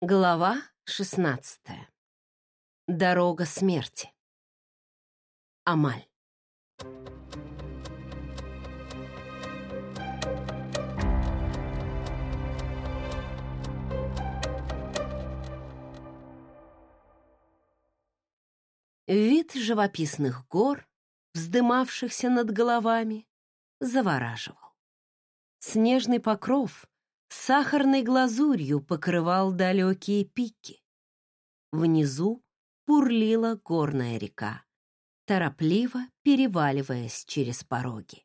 Глава 16. Дорога смерти. Амаль. Вид живописных гор, вздымавшихся над головами, завораживал. Снежный покров сахарной глазурью покрывал далекие пики. Внизу бурлила горная река, торопливо переваливаясь через пороги.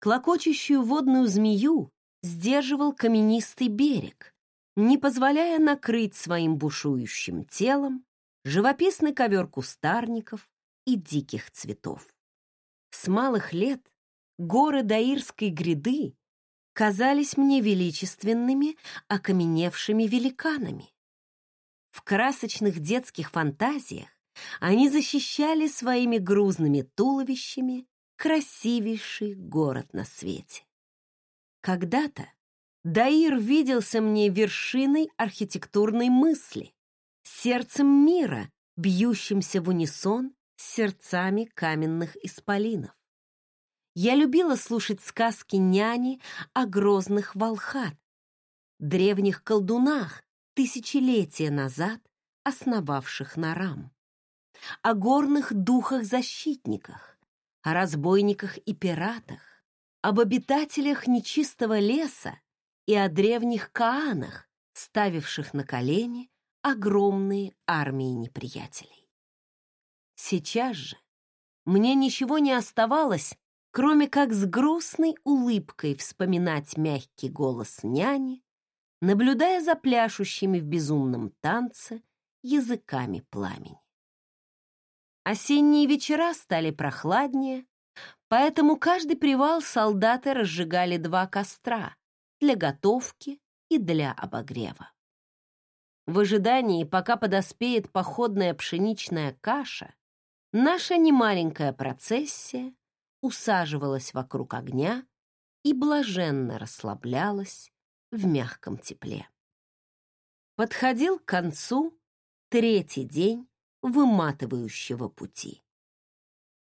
Клокочущую водную змею сдерживал каменистый берег, не позволяя накрыть своим бушующим телом живописный ковер кустарников и диких цветов. С малых лет горы Даирской гряды казались мне величественными, окаменевшими великанами. В красочных детских фантазиях они защищали своими грузными туловищами красивейший город на свете. Когда-то Даир виделся мне вершиной архитектурной мысли, сердцем мира, бьющимся в унисон с сердцами каменных исполинов. Я любила слушать сказки няни о грозных волхат, древних колдунах, тысячелетия назад основавших Нарам, о горных духах-защитниках, о разбойниках и пиратах, об обитателях нечистого леса и о древних каанах, ставивших на колени огромные армии неприятелей. Сейчас же мне ничего не оставалось, кроме как с грустной улыбкой вспоминать мягкий голос няни, наблюдая за пляшущими в безумном танце языками пламени. Осенние вечера стали прохладнее, поэтому каждый привал солдаты разжигали два костра для готовки и для обогрева. В ожидании, пока подоспеет походная пшеничная каша, наша немаленькая процессия усаживалась вокруг огня и блаженно расслаблялась в мягком тепле. Подходил к концу третий день выматывающего пути.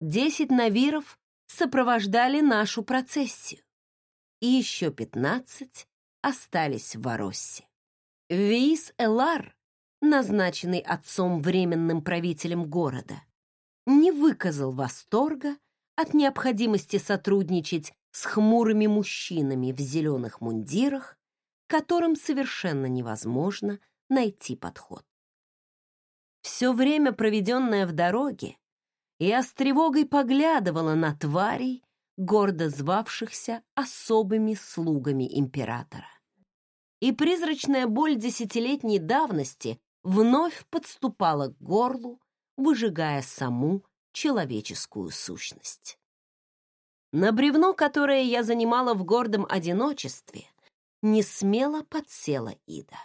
Десять навиров сопровождали нашу процессию, и еще пятнадцать остались в Вороссе. Виис Элар, назначенный отцом временным правителем города, не выказал восторга от необходимости сотрудничать с хмурыми мужчинами в зеленых мундирах, которым совершенно невозможно найти подход. Все время, проведенное в дороге, я с тревогой поглядывала на тварей, гордо звавшихся особыми слугами императора. И призрачная боль десятилетней давности вновь подступала к горлу, выжигая саму человеческую сущность. На бревно, которое я занимала в гордом одиночестве, не смело подсела Ида.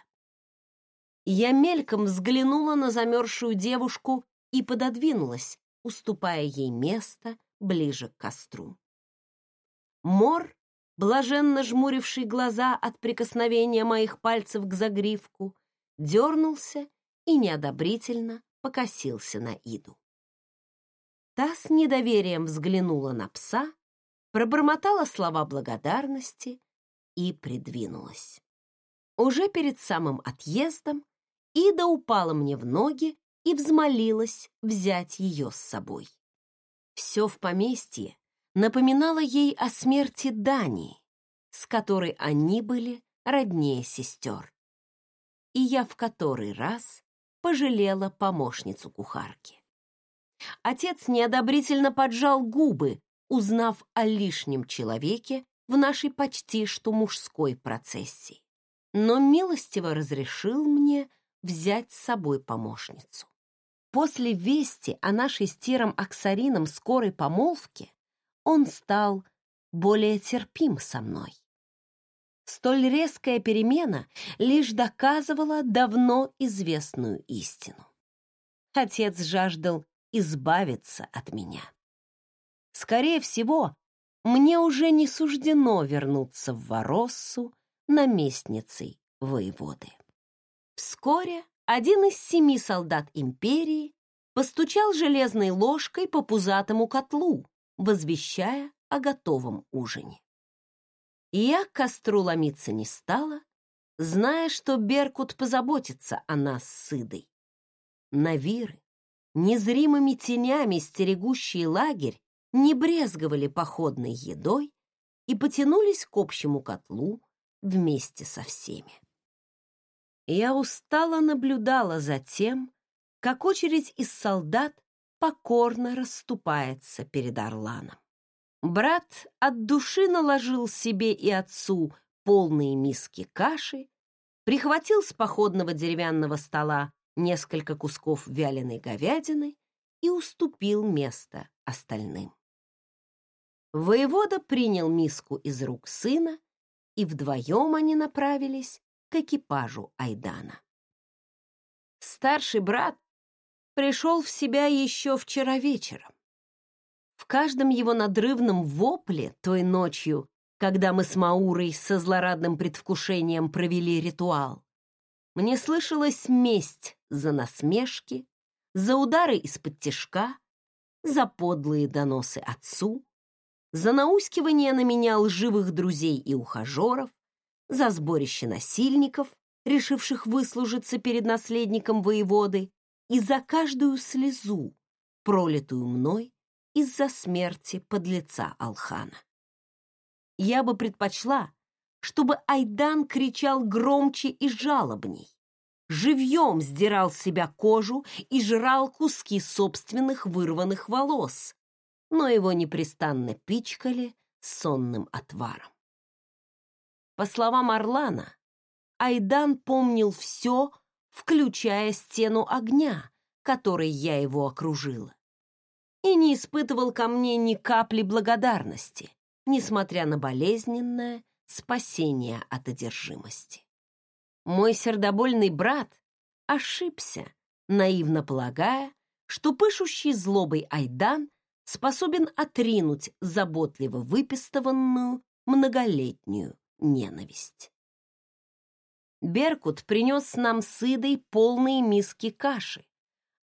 Я мельком взглянула на замерзшую девушку и пододвинулась, уступая ей место ближе к костру. Мор, блаженно жмуривший глаза от прикосновения моих пальцев к загривку, дернулся и неодобрительно покосился на Иду. Та с недоверием взглянула на пса, пробормотала слова благодарности и придвинулась. Уже перед самым отъездом Ида упала мне в ноги и взмолилась взять ее с собой. Все в поместье напоминало ей о смерти Дании, с которой они были роднее сестер. И я в который раз пожалела помощницу кухарки. Отец неодобрительно поджал губы, узнав о лишнем человеке в нашей почти что мужской процессии. Но милостиво разрешил мне взять с собой помощницу. После вести о нашей с Тиром Аксарином скорой помолвке он стал более терпим со мной. Столь резкая перемена лишь доказывала давно известную истину. Отец жаждал избавиться от меня. Скорее всего, мне уже не суждено вернуться в Вороссу наместницей воеводы. Вскоре один из семи солдат империи постучал железной ложкой по пузатому котлу, возвещая о готовом ужине. Я к костру ломиться не стала, зная, что Беркут позаботится о нас с Идой. Навиры, незримыми тенями стерегущие лагерь, не брезговали походной едой и потянулись к общему котлу вместе со всеми. Я устало наблюдала за тем, как очередь из солдат покорно расступается перед Орланом. Брат от души наложил себе и отцу полные миски каши, прихватил с походного деревянного стола несколько кусков вяленой говядины и уступил место остальным. Воевода принял миску из рук сына, и вдвоем они направились к экипажу Айдана. Старший брат пришел в себя еще вчера вечером. В каждом его надрывном вопле той ночью, когда мы с Маурой со злорадным предвкушением провели ритуал, мне слышалась месть за насмешки, за удары из-под тишка, за подлые доносы отцу, за наускивание на меня лживых друзей и ухажеров, за сборище насильников, решивших выслужиться перед наследником воеводы, и за каждую слезу, пролитую мной из-за смерти подлеца Алхана. Я бы предпочла, чтобы Айдан кричал громче и жалобней, живьем сдирал с себя кожу и жрал куски собственных вырванных волос, но его непрестанно пичкали сонным отваром. По словам Орлана, Айдан помнил все, включая стену огня, которой я его окружила, и не испытывал ко мне ни капли благодарности, несмотря на болезненное спасение от одержимости. Мой сердобольный брат ошибся, наивно полагая, что пышущий злобой Айдан способен отринуть заботливо выпистованную многолетнюю ненависть. Беркут принес нам с Идой полные миски каши,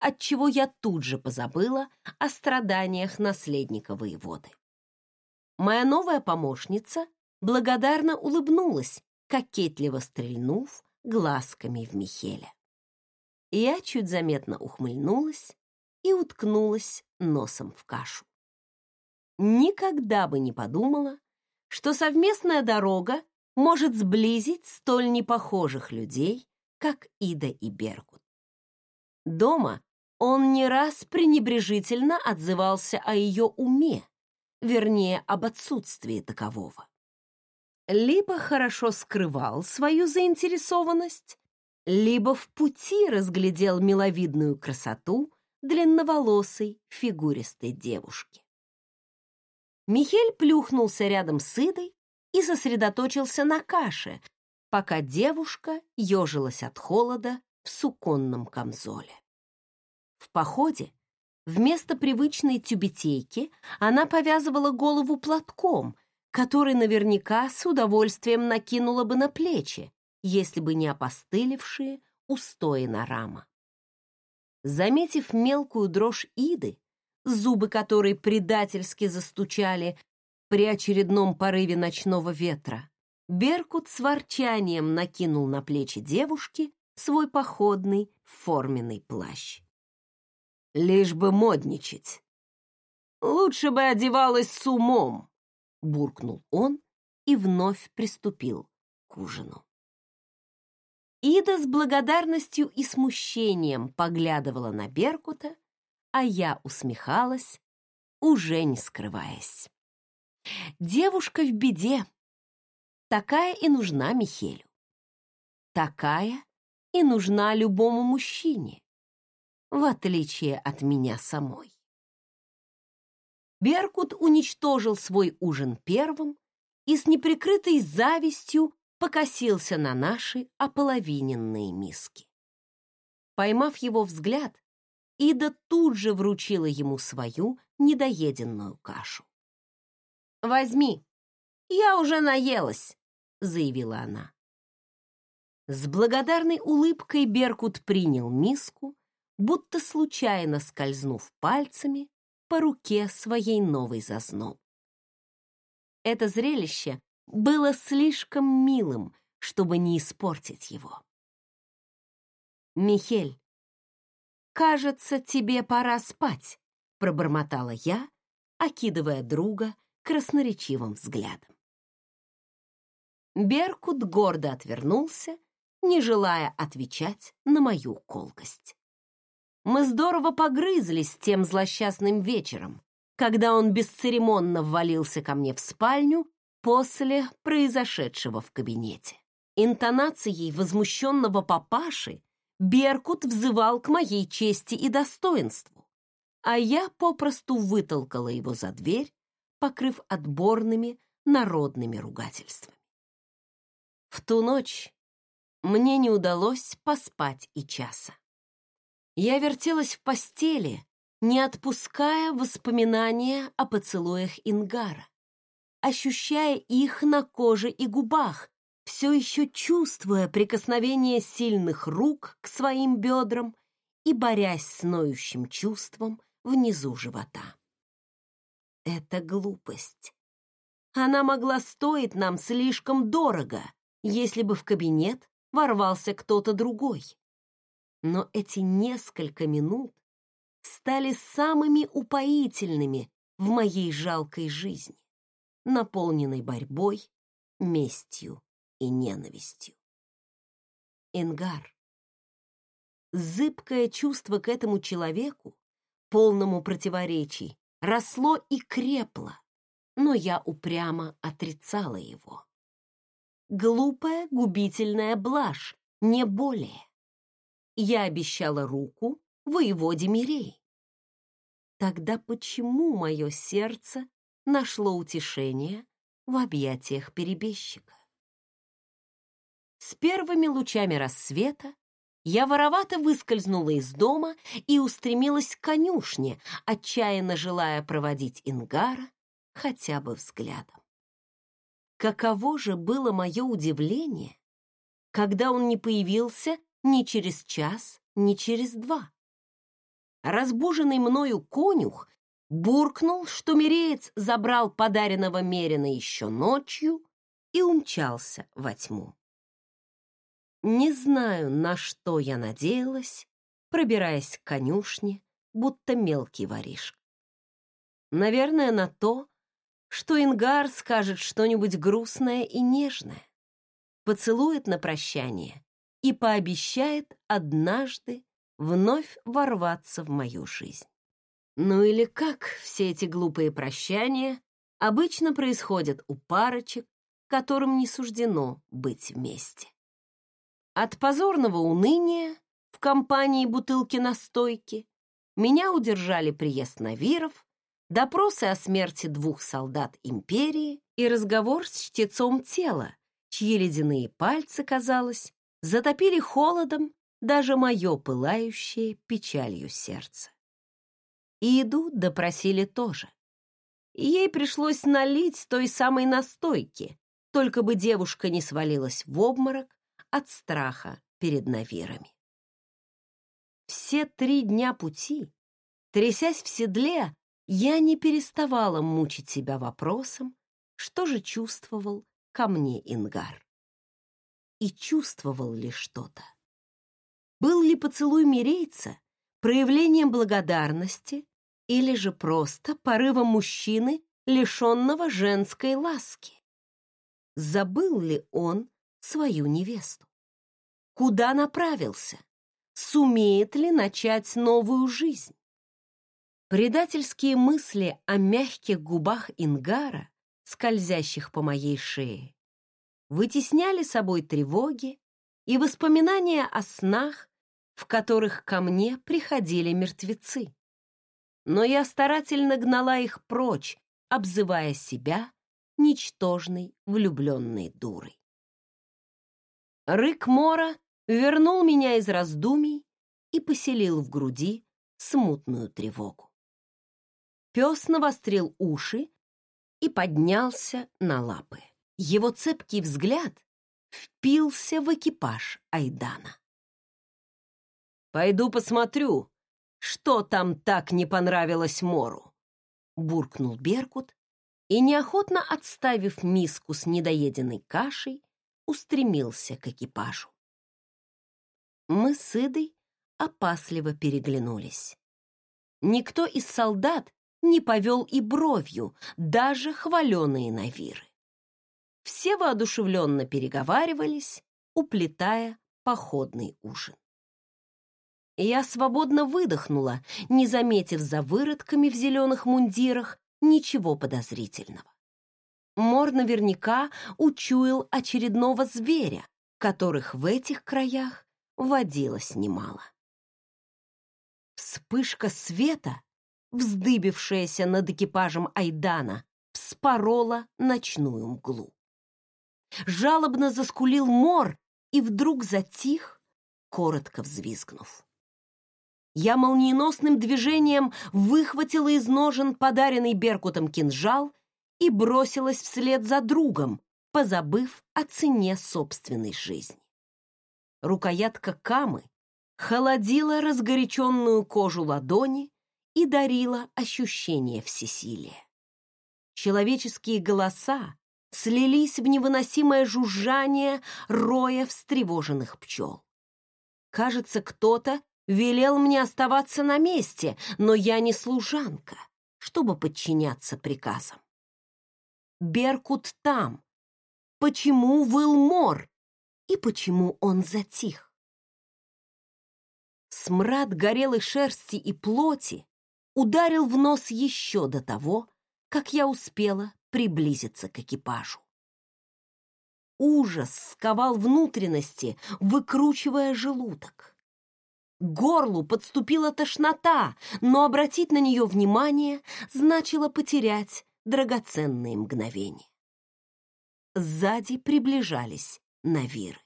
отчего я тут же позабыла о страданиях наследника воеводы. Моя новая помощница благодарно улыбнулась, кокетливо стрельнув глазками в Михеля. Я чуть заметно ухмыльнулась и уткнулась носом в кашу. Никогда бы не подумала, что совместная дорога может сблизить столь непохожих людей, как Ида и Бергут. Дома он не раз пренебрежительно отзывался о ее уме, вернее, об отсутствии такового. Либо хорошо скрывал свою заинтересованность, либо в пути разглядел миловидную красоту длинноволосой фигуристой девушки. Михель плюхнулся рядом с Идой и сосредоточился на каше, пока девушка ежилась от холода в суконном камзоле. В походе вместо привычной тюбетейки она повязывала голову платком, который наверняка с удовольствием накинула бы на плечи, если бы не опостылевшие устои на рама. Заметив мелкую дрожь Иды, зубы которой предательски застучали при очередном порыве ночного ветра, Беркут с ворчанием накинул на плечи девушки свой походный форменный плащ. «Лишь бы модничать. Лучше бы одевалась с умом», — буркнул он и вновь приступил к ужину. Ида с благодарностью и смущением поглядывала на Беркута, а я усмехалась, уже не скрываясь. Девушка в беде. Такая и нужна Михелю. Такая и нужна любому мужчине, в отличие от меня самой. Беркут уничтожил свой ужин первым и с неприкрытой завистью покосился на наши ополовиненные миски. Поймав его взгляд, Ида тут же вручила ему свою недоеденную кашу. «Возьми, я уже наелась», — заявила она. С благодарной улыбкой Беркут принял миску, будто случайно скользнув пальцами по руке своей новой зазноб. Это зрелище было слишком милым, чтобы не испортить его. «Михель, кажется, тебе пора спать», — пробормотала я, окидывая друга красноречивым взглядом. Беркут гордо отвернулся, не желая отвечать на мою колкость. Мы здорово погрызлись тем злосчастным вечером, когда он бесцеремонно ввалился ко мне в спальню после произошедшего в кабинете. Интонацией возмущенного папаши Беркут взывал к моей чести и достоинству, а я попросту вытолкала его за дверь, покрыв отборными народными ругательствами. В ту ночь мне не удалось поспать и часа. Я вертелась в постели, не отпуская воспоминания о поцелуях Ингара, ощущая их на коже и губах, все еще чувствуя прикосновение сильных рук к своим бедрам и борясь с ноющим чувством внизу живота. Это глупость. Она могла стоить нам слишком дорого, если бы в кабинет ворвался кто-то другой. Но эти несколько минут стали самыми упоительными в моей жалкой жизни, наполненной борьбой, местью и ненавистью. Ингар. Зыбкое чувство к этому человеку, полному противоречий, росло и крепло, но я упрямо отрицала его. Глупая, губительная блажь, не более. Я обещала руку воеводе Мирей. Тогда почему мое сердце нашло утешение в объятиях перебежчика? С первыми лучами рассвета я воровато выскользнула из дома и устремилась к конюшне, отчаянно желая проводить Ингара хотя бы взглядом. Каково же было мое удивление, когда он не появился ни через час, ни через два. Разбуженный мною конюх буркнул, что Миреец забрал подаренного Мерина еще ночью и умчался во тьму. Не знаю, на что я надеялась, пробираясь к конюшне, будто мелкий воришка. Наверное, на то, что Ингар скажет что-нибудь грустное и нежное, поцелует на прощание и пообещает однажды вновь ворваться в мою жизнь. Ну или как все эти глупые прощания обычно происходят у парочек, которым не суждено быть вместе. От позорного уныния в компании бутылки настойки меня удержали приезд Навиров, допросы о смерти двух солдат империи и разговор с чтецом тела, чьи ледяные пальцы, казалось, затопили холодом даже мое пылающее печалью сердце. Иду допросили тоже. Ей пришлось налить той самой настойки, только бы девушка не свалилась в обморок от страха перед навирами. Все три дня пути, трясясь в седле, я не переставала мучить себя вопросом, что же чувствовал ко мне Ингар и чувствовал ли что-то. Был ли поцелуй мирейца проявлением благодарности или же просто порывом мужчины, лишенного женской ласки? Забыл ли он свою невесту? Куда направился? Сумеет ли начать новую жизнь? Предательские мысли о мягких губах Ингара, скользящих по моей шее, вытесняли собой тревоги и воспоминания о снах, в которых ко мне приходили мертвецы. Но я старательно гнала их прочь, обзывая себя ничтожной влюбленной дурой. Рык Мора вернул меня из раздумий и поселил в груди смутную тревогу. Пес навострил уши и поднялся на лапы. Его цепкий взгляд впился в экипаж Айдана. «Пойду посмотрю, что там так не понравилось Мору», — буркнул Беркут и, неохотно отставив миску с недоеденной кашей, устремился к экипажу. Мы с Идой опасливо переглянулись. Никто из солдат не повел и бровью, даже хваленые Навиры. Все воодушевленно переговаривались, уплетая походный ужин. Я свободно выдохнула, не заметив за выродками в зеленых мундирах ничего подозрительного. Мор наверняка учуял очередного зверя, которых в этих краях водилось немало. Вспышка света, вздыбившаяся над экипажем Айдана, вспорола ночную мглу. Жалобно заскулил Мор и вдруг затих, коротко взвизгнув. Я молниеносным движением выхватила из ножен подаренный Беркутом кинжал и бросилась вслед за другом, позабыв о цене собственной жизни. Рукоятка камы холодила разгоряченную кожу ладони и дарила ощущение всесилия. Человеческие голоса слились в невыносимое жужжание роя встревоженных пчел. Кажется, кто-то велел мне оставаться на месте, но я не служанка, чтобы подчиняться приказам. Беркут там. Почему выл мор? И почему он затих? Смрад горелой шерсти и плоти ударил в нос еще до того, как я успела приблизиться к экипажу. Ужас сковал внутренности, выкручивая желудок. К горлу подступила тошнота, но обратить на нее внимание значило потерять драгоценные мгновения. Сзади приближались Навиры.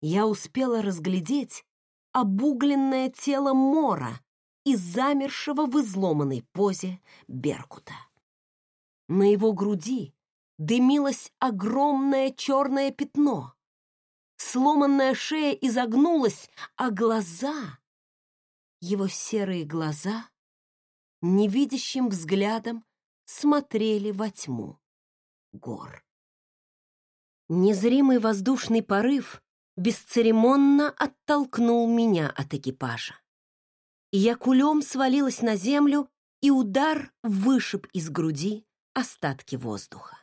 Я успела разглядеть обугленное тело Мора и замершего в изломанной позе Беркута. На его груди дымилось огромное черное пятно. Сломанная шея изогнулась, а глаза, его серые глаза, невидящим взглядом смотрели во тьму гор. Незримый воздушный порыв бесцеремонно оттолкнул меня от экипажа. Я кулем свалилась на землю, и удар вышиб из груди остатки воздуха.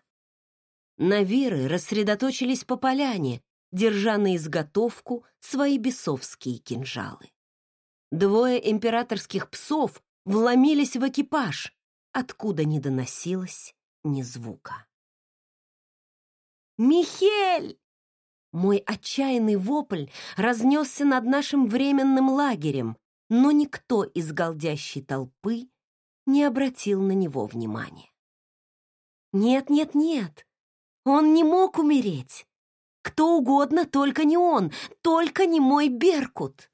Навиры рассредоточились по поляне, держа на изготовку свои бесовские кинжалы. Двое императорских псов вломились в экипаж, откуда не доносилось ни звука. «Михель!» Мой отчаянный вопль разнесся над нашим временным лагерем, но никто из голдящей толпы не обратил на него внимания. «Нет, нет, нет! Он не мог умереть! Кто угодно, только не он, только не мой Беркут!»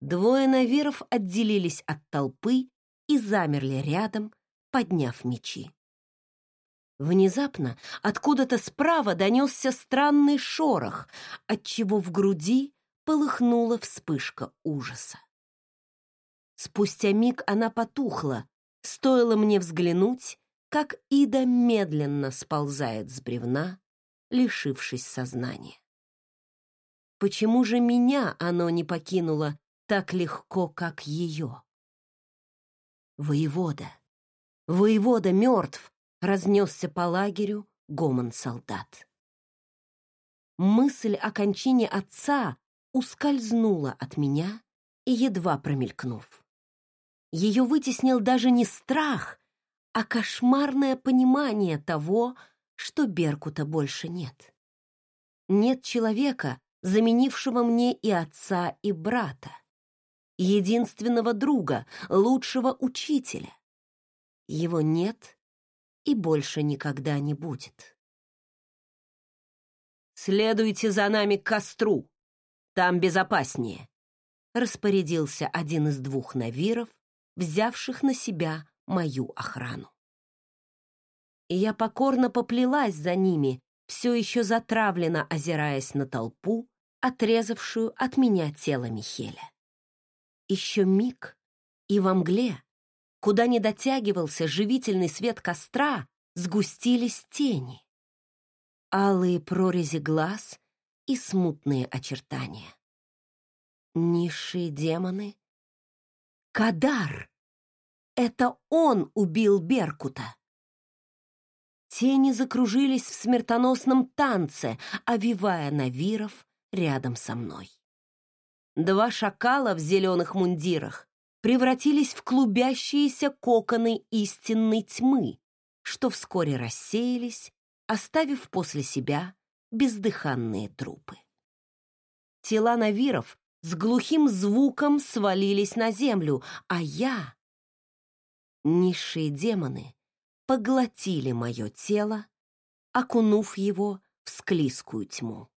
Двое навиров отделились от толпы и замерли рядом, подняв мечи. Внезапно откуда-то справа донесся странный шорох, отчего в груди полыхнула вспышка ужаса. Спустя миг она потухла, стоило мне взглянуть, как Ида медленно сползает с бревна, лишившись сознания. Почему же меня оно не покинуло так легко, как ее. Воевода, воевода мертв, разнесся по лагерю гомон солдат. Мысль о кончине отца ускользнула от меня и едва промелькнув. Ее вытеснил даже не страх, а кошмарное понимание того, что Беркута больше нет. Нет человека, заменившего мне и отца, и брата единственного друга, лучшего учителя. Его нет и больше никогда не будет. «Следуйте за нами к костру, там безопаснее», распорядился один из двух навиров, взявших на себя мою охрану. И я покорно поплелась за ними, все еще затравленно озираясь на толпу, отрезавшую от меня тело Михеля. Еще миг, и во мгле, куда не дотягивался живительный свет костра, сгустились тени. Алые прорези глаз и смутные очертания. Низшие демоны. Кадар! Это он убил Беркута! Тени закружились в смертоносном танце, овивая Навиров рядом со мной. Два шакала в зеленых мундирах превратились в клубящиеся коконы истинной тьмы, что вскоре рассеялись, оставив после себя бездыханные трупы. Тела Навиров с глухим звуком свалились на землю, а я... Низшие демоны поглотили мое тело, окунув его в склизкую тьму.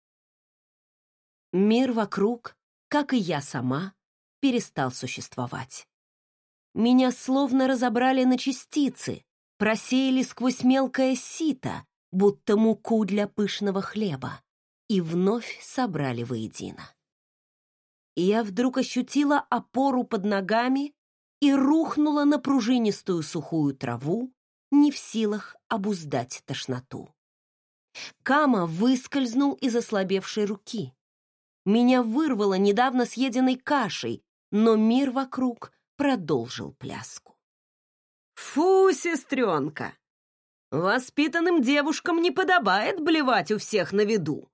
Мир вокруг, как и я сама, перестал существовать. Меня словно разобрали на частицы, просеяли сквозь мелкое сито, будто муку для пышного хлеба, и вновь собрали воедино. Я вдруг ощутила опору под ногами и рухнула на пружинистую сухую траву, не в силах обуздать тошноту. Кама выскользнул из ослабевшей руки. Меня вырвало недавно съеденной кашей, но мир вокруг продолжил пляску. «Фу, сестренка! Воспитанным девушкам не подобает блевать у всех на виду!»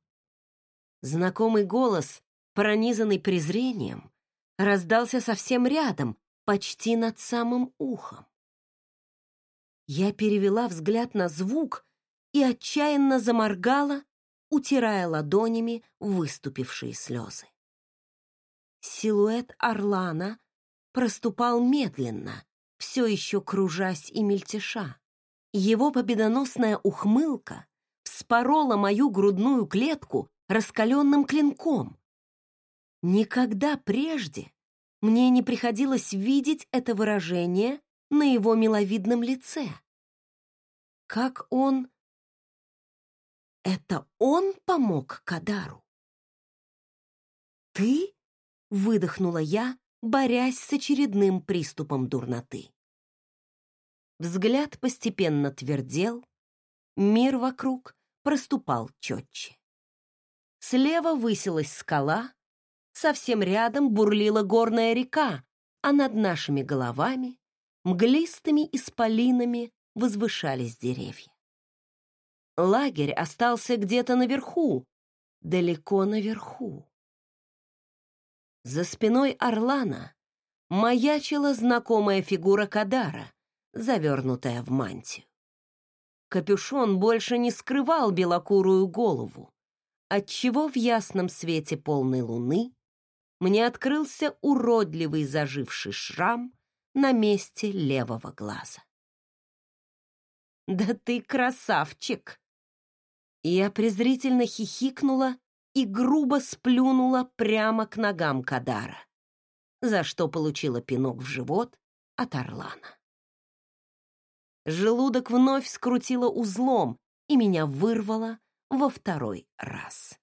Знакомый голос, пронизанный презрением, раздался совсем рядом, почти над самым ухом. Я перевела взгляд на звук и отчаянно заморгала, утирая ладонями выступившие слезы. Силуэт орлана проступал медленно, все еще кружась и мельтеша. Его победоносная ухмылка вспорола мою грудную клетку раскаленным клинком. Никогда прежде мне не приходилось видеть это выражение на его миловидном лице. Как он... Это он помог Кадару? «Ты?» — выдохнула я, борясь с очередным приступом дурноты. Взгляд постепенно твердел, мир вокруг проступал четче. Слева высилась скала, совсем рядом бурлила горная река, а над нашими головами мглистыми исполинами возвышались деревья. Лагерь остался где-то наверху, далеко наверху. За спиной Орлана маячила знакомая фигура Кадара, завернутая в мантию. Капюшон больше не скрывал белокурую голову, отчего в ясном свете полной луны мне открылся уродливый заживший шрам на месте левого глаза. «Да ты красавчик!» Я презрительно хихикнула и грубо сплюнула прямо к ногам Кадара, за что получила пинок в живот от Орлана. Желудок вновь скрутило узлом, и меня вырвало во второй раз.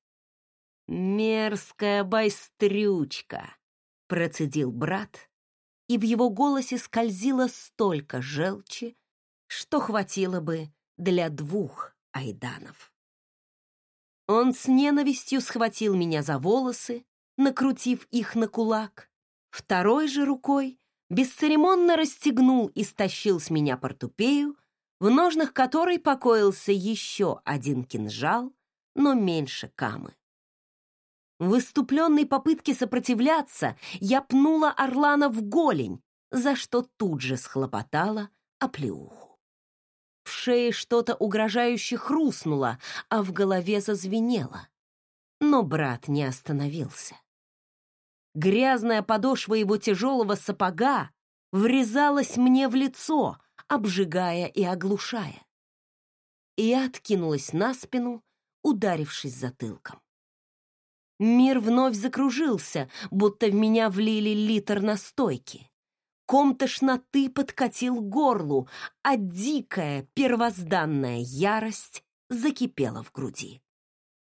«Мерзкая байстрючка!» — процедил брат, и в его голосе скользило столько желчи, что хватило бы для двух айданов. Он с ненавистью схватил меня за волосы, накрутив их на кулак, второй же рукой бесцеремонно расстегнул и стащил с меня портупею, в ножнах которой покоился еще один кинжал, но меньше камы. В выступленной попытке сопротивляться я пнула Орлана в голень, за что тут же схлопотала оплеуху. В шее что-то угрожающе хрустнуло, а в голове зазвенело. Но брат не остановился. Грязная подошва его тяжелого сапога врезалась мне в лицо, обжигая и оглушая. Я откинулась на спину, ударившись затылком. Мир вновь закружился, будто в меня влили литр настойки. Ком тошноты подкатил горлу, а дикая первозданная ярость закипело в груди.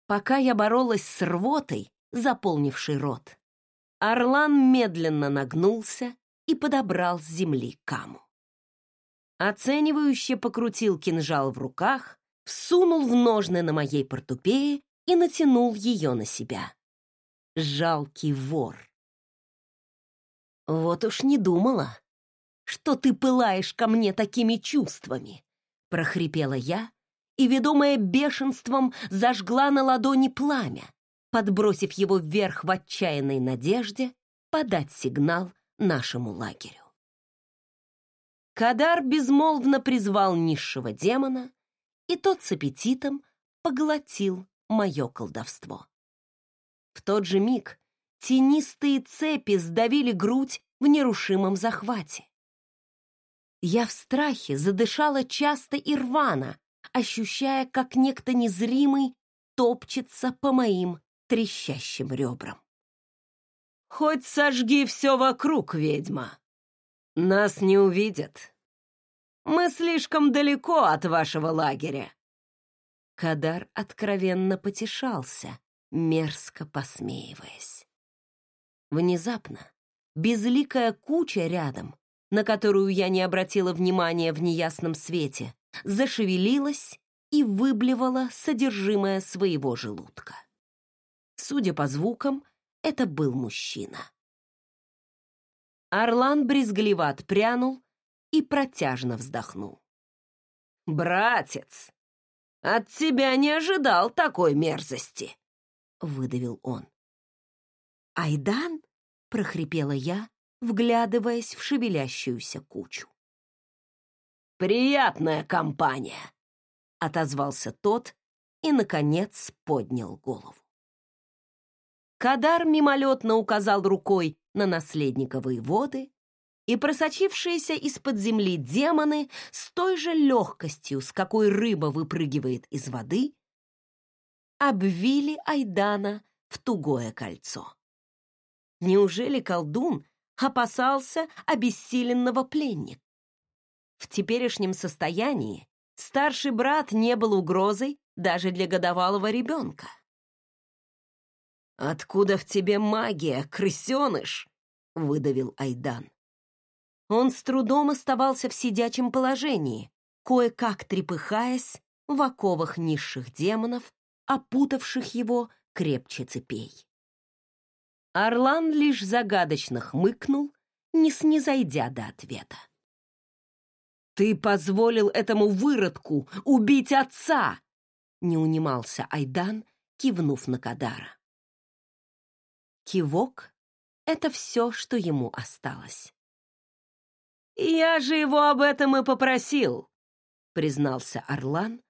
Пока я боролась с рвотой, заполнившей рот, Орлан медленно нагнулся и подобрал с земли каму. Оценивающе покрутил кинжал в руках, всунул в ножны на моей портупее и натянул ее на себя. Жалкий вор. Вот уж не думала, что ты пылаешь ко мне такими чувствами, прохрипела я и, ведомая бешенством, зажгла на ладони пламя, подбросив его вверх в отчаянной надежде подать сигнал нашему лагерю. Кадар безмолвно призвал низшего демона, и тот с аппетитом поглотил мое колдовство. В тот же миг тенистые цепи сдавили грудь в нерушимом захвате. Я в страхе задышала часто и рвано, ощущая, как некто незримый топчется по моим трещащим ребрам. «Хоть сожги все вокруг, ведьма. Нас не увидят. Мы слишком далеко от вашего лагеря». Кадар откровенно потешался, мерзко посмеиваясь. Внезапно безликая куча рядом, на которую я не обратила внимания в неясном свете, зашевелилась и выблевала содержимое своего желудка. Судя по звукам, это был мужчина. Орлан брезгливо отпрянул и протяжно вздохнул. «Братец, от тебя не ожидал такой мерзости!» — выдавил он. «Айдан?» — прохрипела я, вглядываясь в шевелящуюся кучу. «Приятная компания!» — отозвался тот и, наконец, поднял голову. Кадар мимолетно указал рукой на наследника воеводы, и просочившиеся из-под земли демоны с той же легкостью, с какой рыба выпрыгивает из воды, обвили Айдана в тугое кольцо. Неужели колдун опасался обессиленного пленника? В теперешнем состоянии старший брат не был угрозой даже для годовалого ребенка. «Откуда в тебе магия, крысеныш?» — выдавил Айдан. Он с трудом оставался в сидячем положении, кое-как трепыхаясь в оковах низших демонов, опутавших его крепче цепей. Орлан лишь загадочно хмыкнул, не снизойдя до ответа. «Ты позволил этому выродку убить отца!» не унимался Айдан, кивнув на Кадара. Кивок — это все, что ему осталось. «Я же его об этом и попросил», — признался Орлан,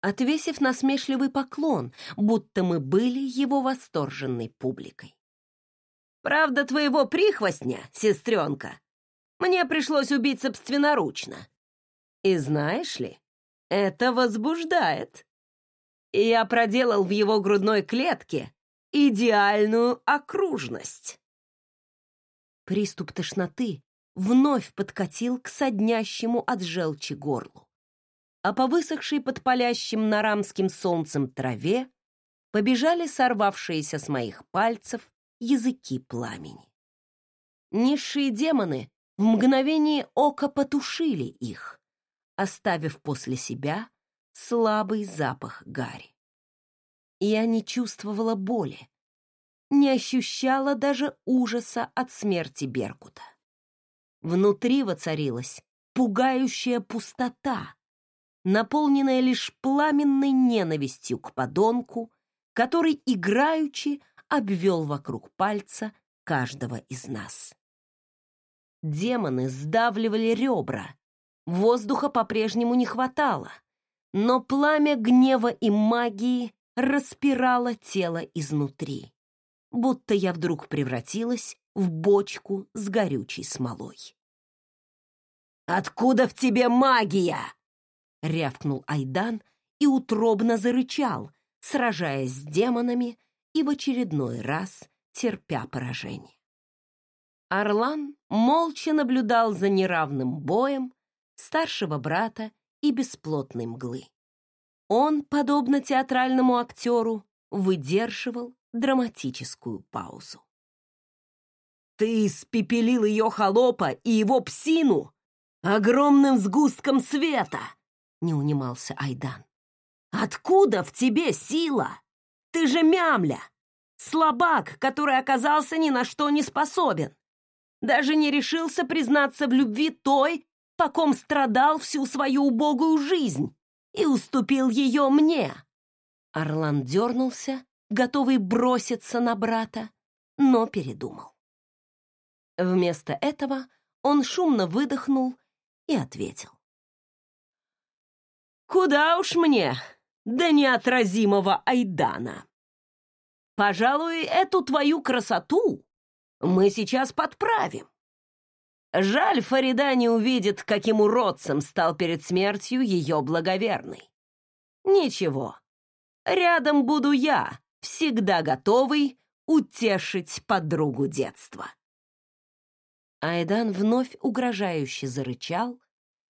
отвесив насмешливый поклон, будто мы были его восторженной публикой. «Правда твоего прихвостня, сестренка, мне пришлось убить собственноручно. И знаешь ли, это возбуждает. Я проделал в его грудной клетке идеальную окружность». Приступ тошноты вновь подкатил к соднящему от желчи горлу. А по высохшей под палящим нарамским солнцем траве побежали сорвавшиеся с моих пальцев языки пламени. Низшие демоны в мгновение ока потушили их, оставив после себя слабый запах гари. Я не чувствовала боли, не ощущала даже ужаса от смерти Беркута. Внутри воцарилась пугающая пустота, наполненная лишь пламенной ненавистью к подонку, который играючи обвел вокруг пальца каждого из нас. Демоны сдавливали ребра, воздуха по-прежнему не хватало, но пламя гнева и магии распирало тело изнутри, будто я вдруг превратилась в бочку с горючей смолой. «Откуда в тебе магия?» — рявкнул Айдан и утробно зарычал, сражаясь с демонами и в очередной раз терпя поражение. Орлан молча наблюдал за неравным боем старшего брата и бесплотной мглы. Он, подобно театральному актеру, выдерживал драматическую паузу. «Ты испепелил ее холопа и его псину огромным сгустком света!» — не унимался Айдан. «Откуда в тебе сила? Ты же мямля! Слабак, который оказался ни на что не способен. Даже не решился признаться в любви той, по ком страдал всю свою убогую жизнь, и уступил ее мне. Орлан дернулся, готовый броситься на брата, но передумал. Вместо этого он шумно выдохнул и ответил. «Куда уж мне до неотразимого Айдана!» Пожалуй, эту твою красоту мы сейчас подправим. Жаль, Фарида не увидит, каким уродцем стал перед смертью ее благоверный. Ничего, рядом буду я, всегда готовый утешить подругу детства. Айдан вновь угрожающе зарычал,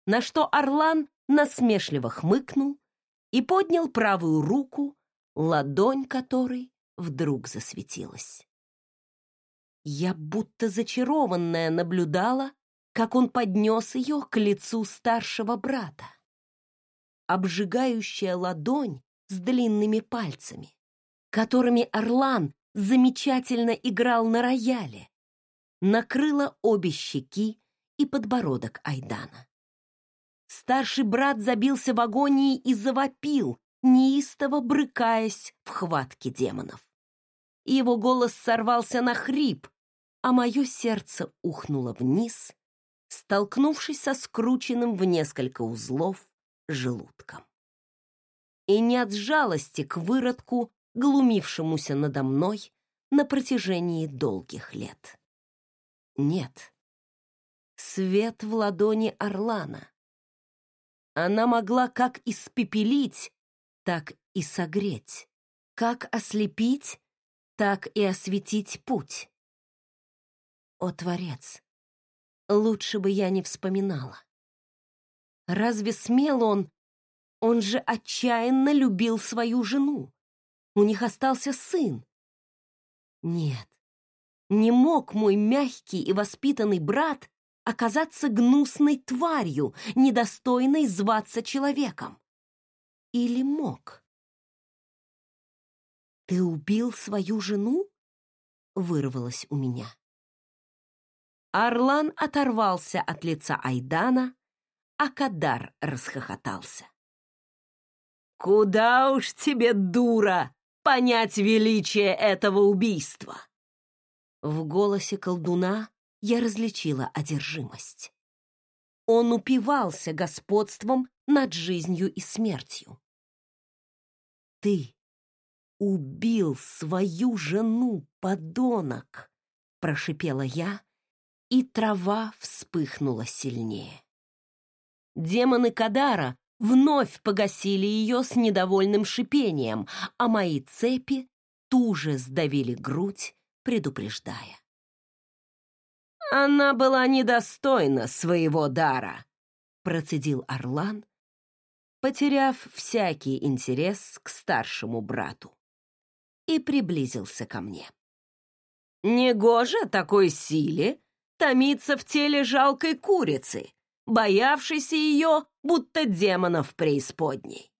на что Орлан насмешливо хмыкнул и поднял правую руку, ладонь которой вдруг засветилась. Я будто зачарованная наблюдала, как он поднес ее к лицу старшего брата. Обжигающая ладонь с длинными пальцами, которыми Орлан замечательно играл на рояле, накрыла обе щеки и подбородок Айдана. Старший брат забился в агонии и завопил, неистово брыкаясь в хватке демонов. Его голос сорвался на хрип, а мое сердце ухнуло вниз, столкнувшись со скрученным в несколько узлов желудком. И не от жалости к выродку, глумившемуся надо мной на протяжении долгих лет. Нет. Свет в ладони Орлана. Она могла как испепелить, так и согреть, как ослепить, так и осветить путь. О, Творец, лучше бы я не вспоминала. Разве смел он? Он же отчаянно любил свою жену. У них остался сын. Нет, не мог мой мягкий и воспитанный брат оказаться гнусной тварью, недостойной зваться человеком. Или мог? «Ты убил свою жену?» — вырвалось у меня. Орлан оторвался от лица Айдана, а Кадар расхохотался. «Куда уж тебе, дура, понять величие этого убийства!» В голосе колдуна я различила одержимость. Он упивался господством над жизнью и смертью. «Ты убил свою жену, подонок!» — прошипела я, и трава вспыхнула сильнее. Демоны Кадара вновь погасили ее с недовольным шипением, а мои цепи туже сдавили грудь, предупреждая. «Она была недостойна своего дара», — процедил Орлан, потеряв всякий интерес к старшему брату и приблизился ко мне. «Негоже такой силе томиться в теле жалкой курицы, боявшейся ее, будто демонов преисподней.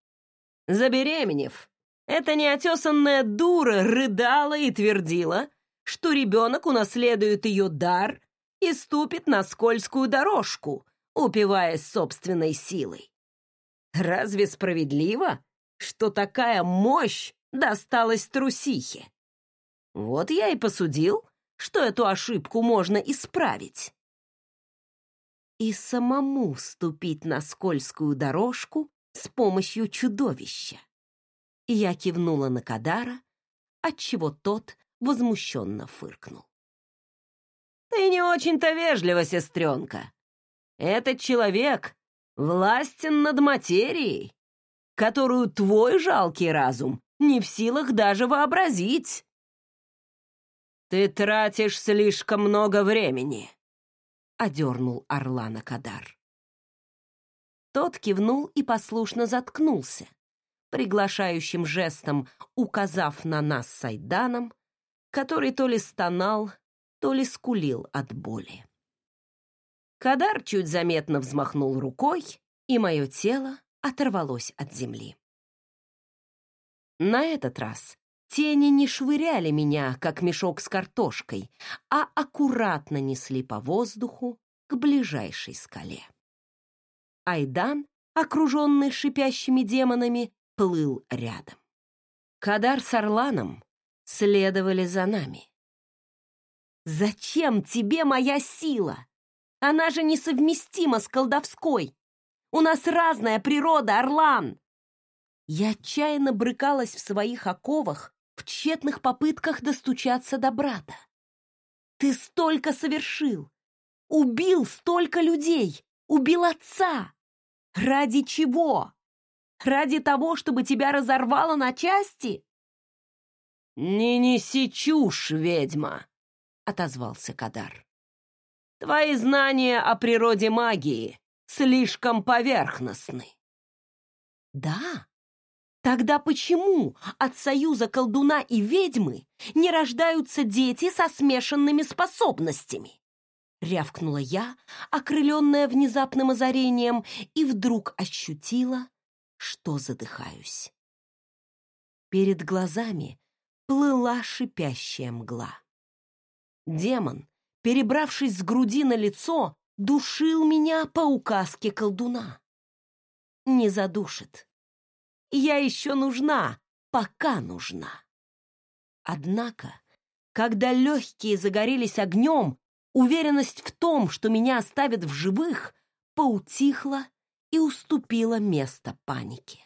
Забеременев, эта неотесанная дура рыдала и твердила, что ребенок унаследует ее дар и ступит на скользкую дорожку, упиваясь собственной силой. Разве справедливо, что такая мощь досталось трусихе. Вот я и посудил, что эту ошибку можно исправить. И самому ступить на скользкую дорожку с помощью чудовища. Я кивнула на Кадара, отчего тот возмущенно фыркнул. «Ты не очень-то вежлива, сестренка. Этот человек властен над материей, которую твой жалкий разум не в силах даже вообразить. «Ты тратишь слишком много времени», — одернул Орлана Кадар. Тот кивнул и послушно заткнулся, приглашающим жестом указав на нас с Айданом, который то ли стонал, то ли скулил от боли. Кадар чуть заметно взмахнул рукой, и мое тело оторвалось от земли. На этот раз тени не швыряли меня, как мешок с картошкой, а аккуратно несли по воздуху к ближайшей скале. Айдан, окруженный шипящими демонами, плыл рядом. Кадар с Орланом следовали за нами. «Зачем тебе моя сила? Она же несовместима с колдовской. У нас разная природа, Орлан!» Я отчаянно брыкалась в своих оковах в тщетных попытках достучаться до брата. «Ты столько совершил! Убил столько людей! Убил отца! Ради чего? Ради того, чтобы тебя разорвало на части?» «Не неси чушь, ведьма!» — отозвался Кадар. «Твои знания о природе магии слишком поверхностны». «Да? Тогда почему от союза колдуна и ведьмы не рождаются дети со смешанными способностями?» Рявкнула я, окрыленная внезапным озарением, и вдруг ощутила, что задыхаюсь. Перед глазами плыла шипящая мгла. Демон, перебравшись с груди на лицо, душил меня по указке колдуна. Не задушит. Я еще нужна, пока нужна. Однако, когда легкие загорелись огнем, уверенность в том, что меня оставят в живых, поутихла и уступила место панике.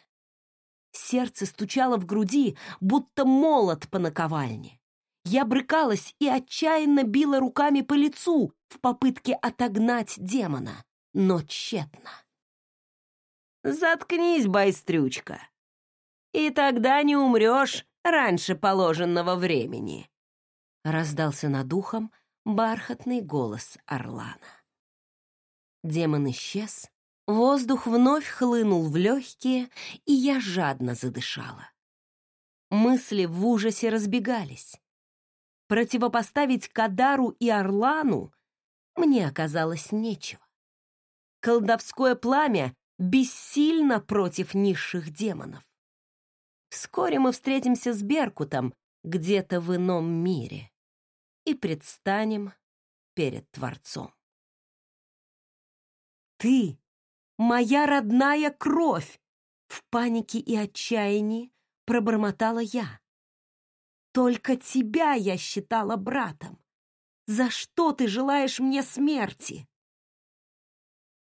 Сердце стучало в груди, будто молот по наковальне. Я брыкалась и отчаянно била руками по лицу в попытке отогнать демона, но тщетно. «Заткнись, байстрючка, и тогда не умрешь раньше положенного времени», раздался над ухом бархатный голос Орлана. Демон исчез, воздух вновь хлынул в легкие, и я жадно задышала. Мысли в ужасе разбегались. Противопоставить Кадару и Орлану мне оказалось нечего. Колдовское пламя бессильно против низших демонов. Вскоре мы встретимся с Беркутом где-то в ином мире и предстанем перед Творцом. «Ты — моя родная кровь!» В панике и отчаянии пробормотала я. Только тебя я считала братом. За что ты желаешь мне смерти?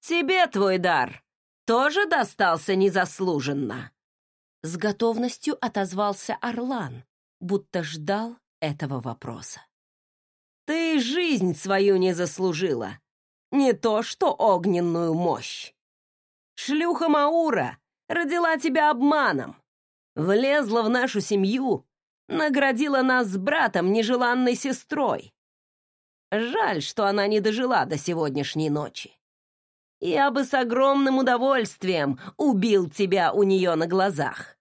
Тебе твой дар тоже достался незаслуженно. С готовностью отозвался Орлан, будто ждал этого вопроса. Ты жизнь свою не заслужила, не то что огненную мощь. Шлюха Маура родила тебя обманом, влезла в нашу семью наградила нас с братом нежеланной сестрой. Жаль, что она не дожила до сегодняшней ночи. Я бы с огромным удовольствием убил тебя у нее на глазах,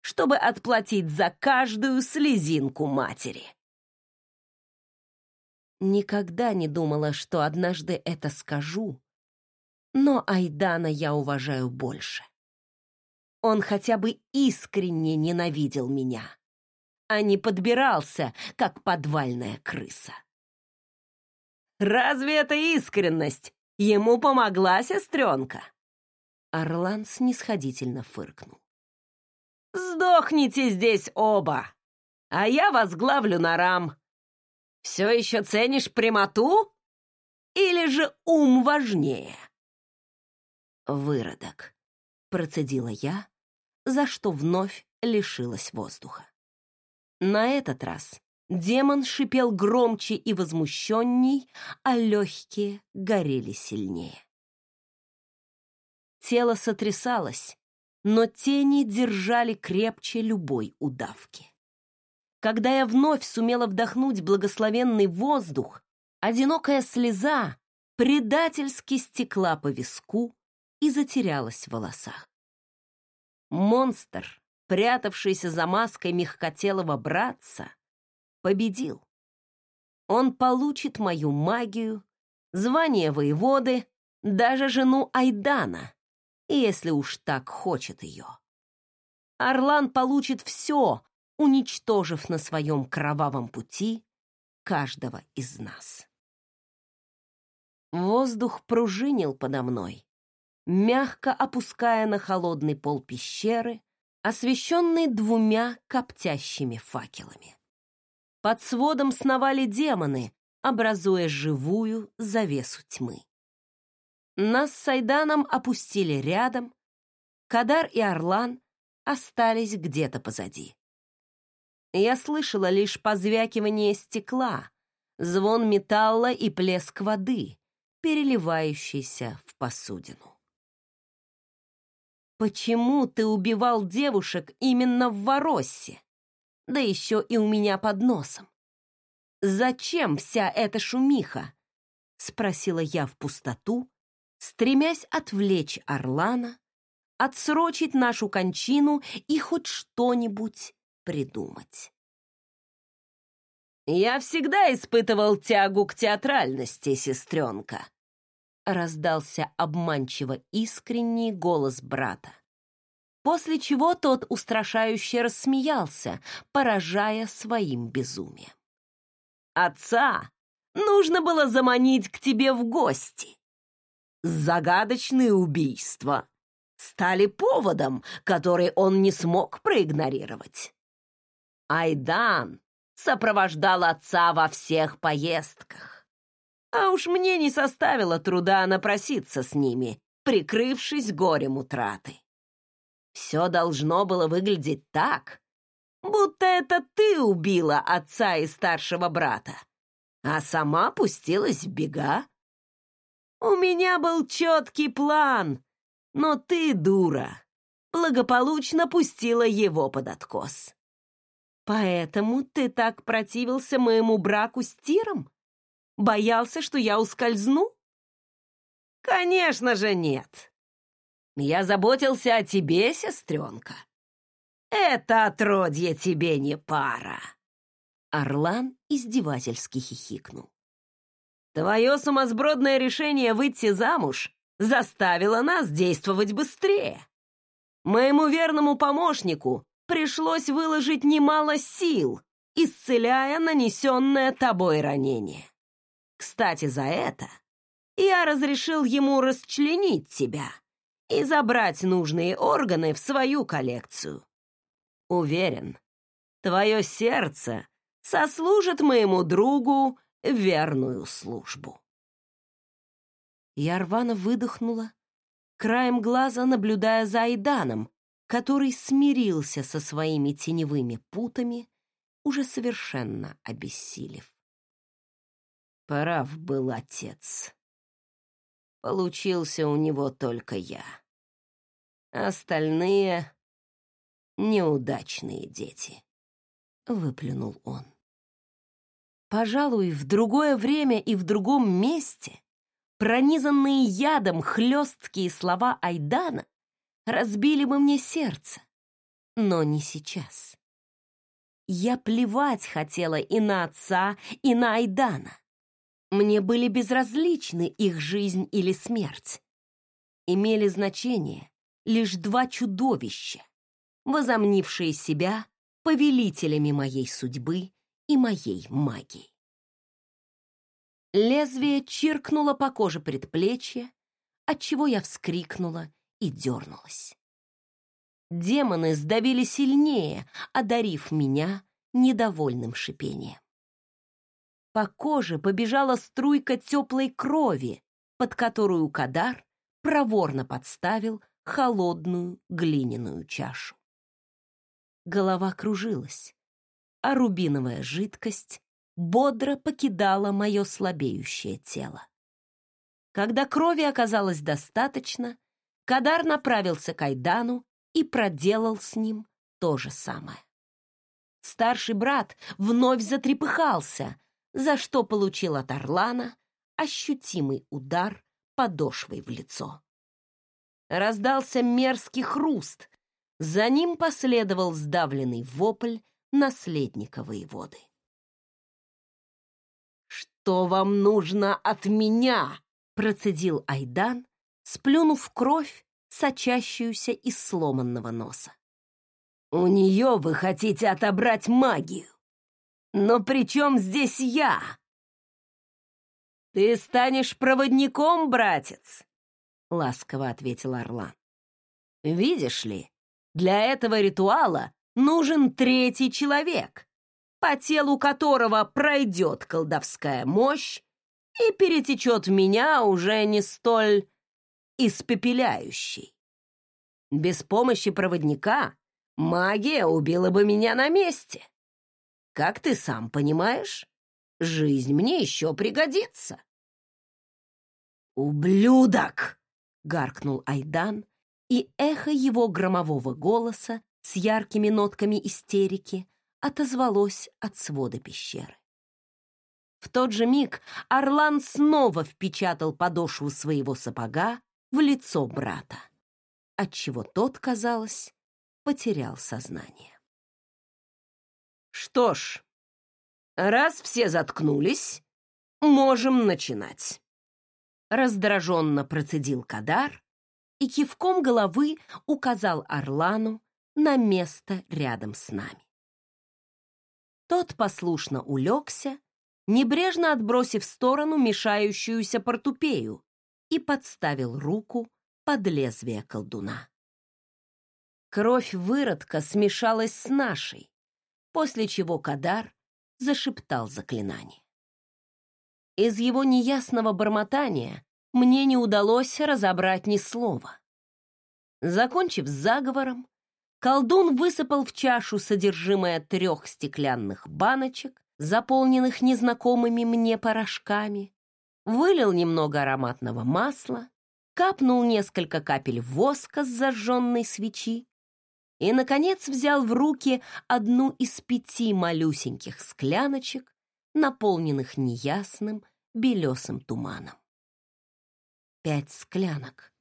чтобы отплатить за каждую слезинку матери. Никогда не думала, что однажды это скажу, но Айдана я уважаю больше. Он хотя бы искренне ненавидел меня а не подбирался, как подвальная крыса. «Разве это искренность? Ему помогла сестренка?» Орлан снисходительно фыркнул. «Сдохните здесь оба, а я возглавлю Нарам. Все еще ценишь прямоту? Или же ум важнее?» «Выродок», — процедила я, за что вновь лишилась воздуха. На этот раз демон шипел громче и возмущенней, а легкие горели сильнее. Тело сотрясалось, но тени держали крепче любой удавки. Когда я вновь сумела вдохнуть благословенный воздух, одинокая слеза предательски стекла по виску и затерялась в волосах. Монстр прятавшийся за маской мягкотелого братца, победил. Он получит мою магию, звание воеводы, даже жену Айдана, если уж так хочет ее. Орлан получит все, уничтожив на своем кровавом пути каждого из нас. Воздух пружинил подо мной, мягко опуская на холодный пол пещеры, освещенный двумя коптящими факелами. Под сводом сновали демоны, образуя живую завесу тьмы. Нас с Сайданом опустили рядом, Кадар и Орлан остались где-то позади. Я слышала лишь позвякивание стекла, звон металла и плеск воды, переливающийся в посудину. «Почему ты убивал девушек именно в Вороссе? Да еще и у меня под носом. Зачем вся эта шумиха?» — спросила я в пустоту, стремясь отвлечь Орлана, отсрочить нашу кончину и хоть что-нибудь придумать. «Я всегда испытывал тягу к театральности, сестренка», — раздался обманчиво искренний голос брата. После чего тот устрашающе рассмеялся, поражая своим безумием. «Отца нужно было заманить к тебе в гости загадочные убийства стали поводом, который он не смог проигнорировать. Айдан сопровождал отца во всех поездках. А уж мне не составило труда напроситься с ними, прикрывшись горем утраты. Все должно было выглядеть так, будто это ты убила отца и старшего брата, а сама пустилась в бега у меня был четкий план, но ты, дура, благополучно пустила его под откос. Поэтому ты так противился моему браку с Тиром? Боялся, что я ускользну? Конечно же нет. Я заботился о тебе, сестренка. Это отродье тебе не пара. Орлан издевательски хихикнул. Твое сумасбродное решение выйти замуж заставило нас действовать быстрее. Моему верному помощнику пришлось выложить немало сил, исцеляя нанесенное тобой ранение. Кстати, за это я разрешил ему расчленить тебя и забрать нужные органы в свою коллекцию. Уверен, твое сердце сослужит моему другу верную службу. Я рвано выдохнула, краем глаза наблюдая за Айданом, который смирился со своими теневыми путами, уже совершенно обессилев. Прав был отец. Получился у него только я. Остальные — неудачные дети, — выплюнул он. Пожалуй, в другое время и в другом месте пронизанные ядом хлесткие слова Айдана разбили бы мне сердце, но не сейчас. Я плевать хотела и на отца, и на Айдана. Мне были безразличны их жизнь или смерть. Имели значение лишь два чудовища, возомнившие себя повелителями моей судьбы и моей магии. Лезвие чиркнуло по коже предплечья, отчего я вскрикнула и дернулась. Демоны сдавили сильнее, одарив меня недовольным шипением. По коже побежала струйка теплой крови, под которую Кадар проворно подставил холодную глиняную чашу. Голова кружилась, а рубиновая жидкость бодро покидала мое слабеющее тело. Когда крови оказалось достаточно, Кадар направился к Айдану и проделал с ним то же самое. Старший брат вновь затрепыхался, за что получил от Орлана ощутимый удар подошвой в лицо. Раздался мерзкий хруст, За ним последовал сдавленный вопль наследника воеводы. «Что вам нужно от меня?» — процедил Айдан, сплюнув кровь, сочащуюся из сломанного носа. «У нее вы хотите отобрать магию. Но при чем здесь я?» «Ты станешь проводником, братец?» — ласково ответил Орлан. «Видишь ли, для этого ритуала нужен третий человек, по телу которого пройдет колдовская мощь и перетечет в меня уже не столь испепеляющий. Без помощи проводника магия убила бы меня на месте. Как ты сам понимаешь, жизнь мне еще пригодится. «Ублюдок!» — гаркнул Айдан, и эхо его громового голоса с яркими нотками истерики отозвалось от свода пещеры. В тот же миг Орлан снова впечатал подошву своего сапога в лицо брата, отчего тот, казалось, потерял сознание. Что ж, раз все заткнулись, можем начинать. Раздраженно процедил Кадар и кивком головы указал Орлану на место рядом с нами. Тот послушно улегся, небрежно отбросив в сторону мешающуюся портупею и подставил руку под лезвие колдуна. Кровь выродка смешалась с нашей, после чего Кадар зашептал заклинание. Из его неясного бормотания мне не удалось разобрать ни слова. Закончив с заговором, колдун высыпал в чашу содержимое трех стеклянных баночек, заполненных незнакомыми мне порошками, вылил немного ароматного масла, капнул несколько капель воска с зажженной свечи и, наконец, взял в руки одну из пяти малюсеньких скляночек, наполненных неясным белесым туманом. Пять склянок.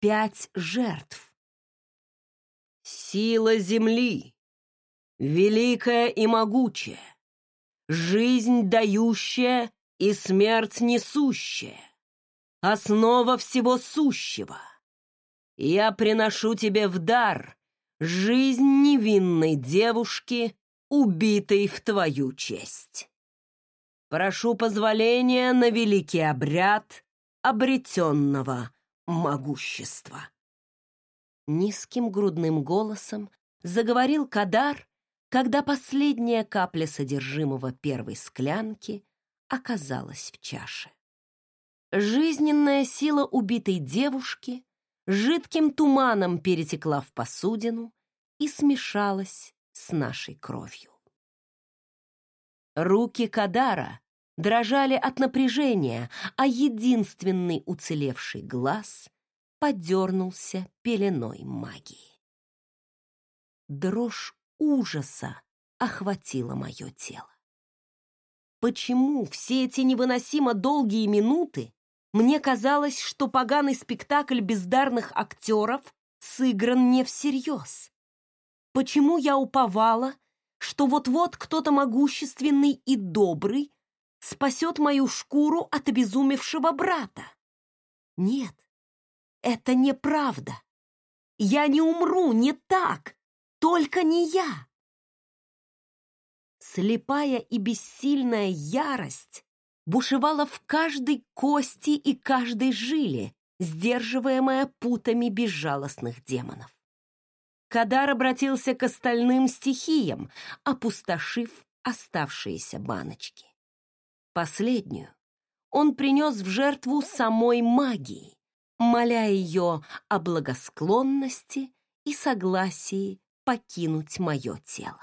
Пять жертв. Сила земли, великая и могучая, жизнь дающая и смерть несущая, основа всего сущего. Я приношу тебе в дар жизнь невинной девушки, убитой в твою честь. Прошу позволения на великий обряд обретенного могущества. Низким грудным голосом заговорил Кадар, когда последняя капля содержимого первой склянки оказалась в чаше. Жизненная сила убитой девушки жидким туманом перетекла в посудину и смешалась с нашей кровью. Руки Кадара дрожали от напряжения, а единственный уцелевший глаз подернулся пеленой магии. Дрожь ужаса охватила мое тело. Почему все эти невыносимо долгие минуты мне казалось, что поганый спектакль бездарных актеров сыгран не всерьез? Почему я уповала, что вот-вот кто-то могущественный и добрый спасет мою шкуру от обезумевшего брата? Нет, это неправда. Я не умру, не так, только не я. Слепая и бессильная ярость бушевала в каждой кости и каждой жиле, сдерживаемая путами безжалостных демонов. Кадар обратился к остальным стихиям, опустошив оставшиеся баночки. Последнюю он принес в жертву самой магии, моля ее о благосклонности и согласии покинуть мое тело.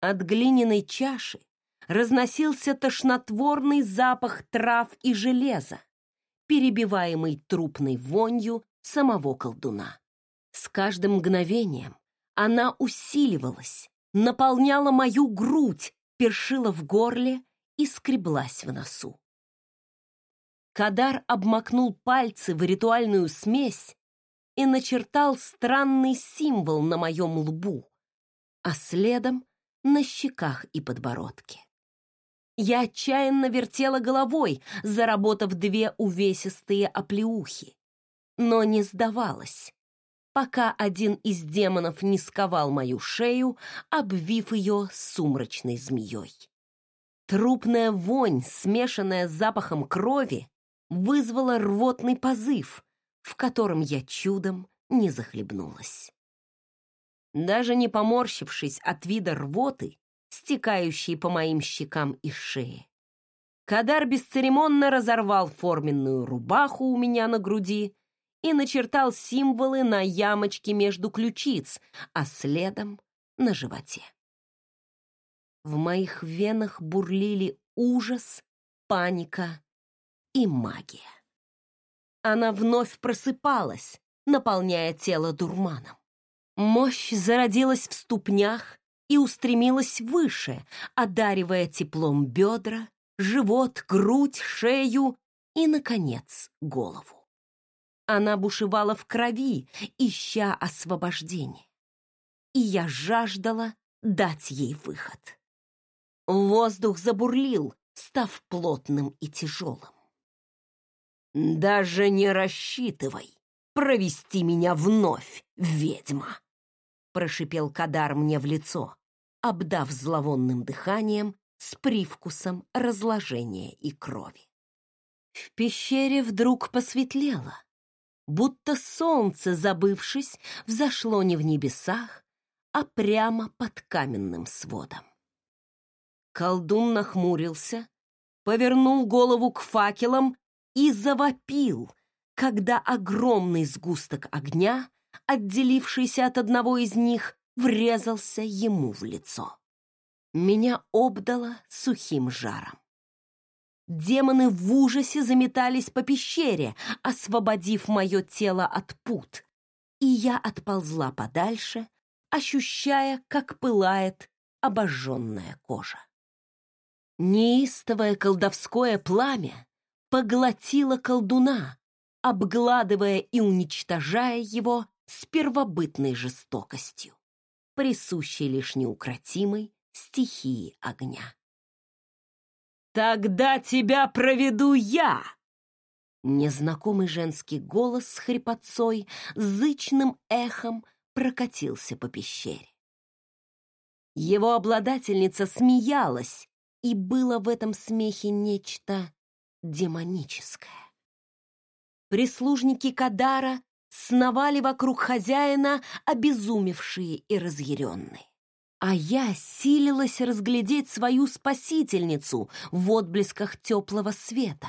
От глиняной чаши разносился тошнотворный запах трав и железа, перебиваемый трупной вонью самого колдуна. С каждым мгновением она усиливалась, наполняла мою грудь, першила в горле и скреблась в носу. Кадар обмакнул пальцы в ритуальную смесь, и начертал странный символ на моем лбу, а следом на щеках и подбородке. Я отчаянно вертела головой, заработав две увесистые оплеухи, но не сдавалась, пока один из демонов не сковал мою шею, обвив ее сумрачной змеей. Трупная вонь, смешанная с запахом крови, вызвала рвотный позыв, в котором я чудом не захлебнулась. Даже не поморщившись от вида рвоты, стекающей по моим щекам и шее, Кадар бесцеремонно разорвал форменную рубаху у меня на груди и начертал символы на ямочке между ключиц, а следом — на животе. В моих венах бурлили ужас, паника и магия. Она вновь просыпалась, наполняя тело дурманом. Мощь зародилась в ступнях и устремилась выше, одаривая теплом бедра, живот, грудь, шею и, наконец, голову. Она бушевала в крови, ища освобождения. И я жаждала дать ей выход. Воздух забурлил, став плотным и тяжелым. «Даже не рассчитывай провести меня вновь, ведьма!» прошипел Кадар мне в лицо, обдав зловонным дыханием с привкусом разложения и крови. В пещере вдруг посветлело, будто солнце, забывшись, взошло не в небесах, а прямо под каменным сводом. Колдун нахмурился, повернул голову к факелам и завопил, когда огромный сгусток огня, отделившийся от одного из них, врезался ему в лицо. Меня обдало сухим жаром. Демоны в ужасе заметались по пещере, освободив мое тело от пут, и я отползла подальше, ощущая, как пылает обожженная кожа. Неистовое колдовское пламя поглотило колдуна, обгладывая и уничтожая его с первобытной жестокостью, присущей лишь неукротимой стихии огня. «Тогда тебя проведу я!» Незнакомый женский голос с хрипотцой, зычным эхом прокатился по пещере. Его обладательница смеялась, и было в этом смехе нечто демоническое. Прислужники Кадара сновали вокруг хозяина, обезумевшие и разъяренные. А я силилась разглядеть свою спасительницу в отблесках теплого света,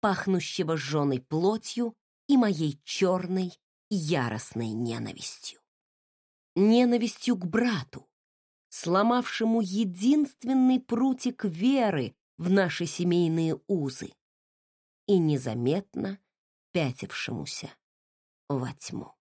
пахнущего сжженной плотью и моей черной яростной ненавистью. Ненавистью к брату, сломавшему единственный прутик веры в наши семейные узы и незаметно пятившемуся во тьму.